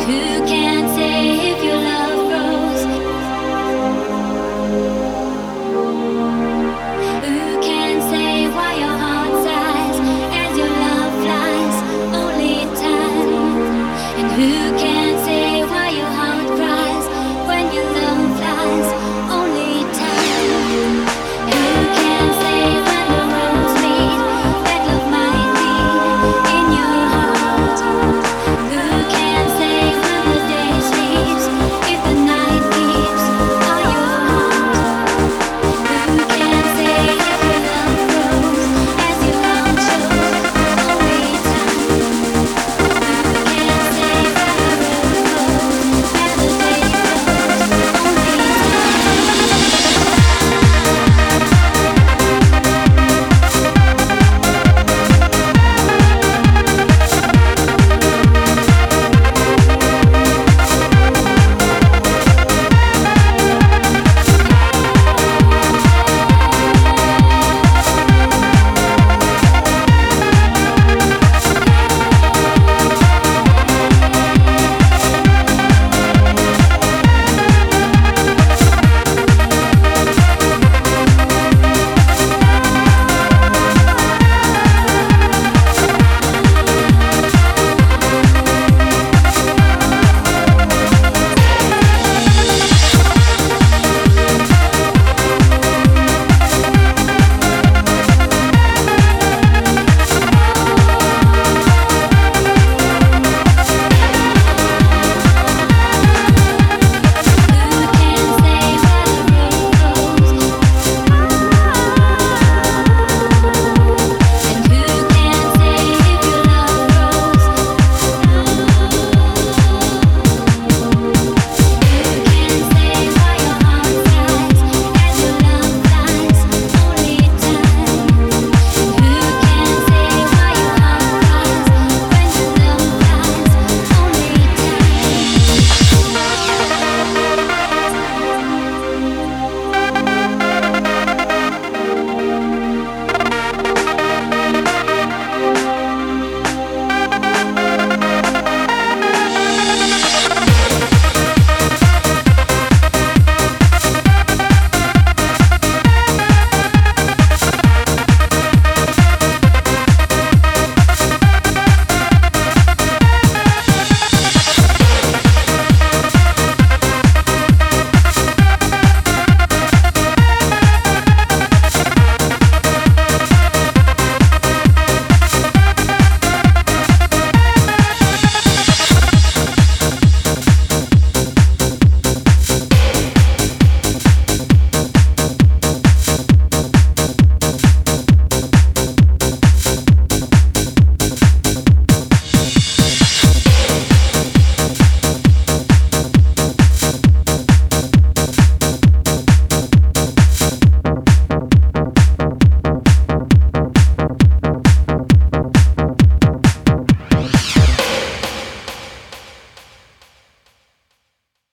who can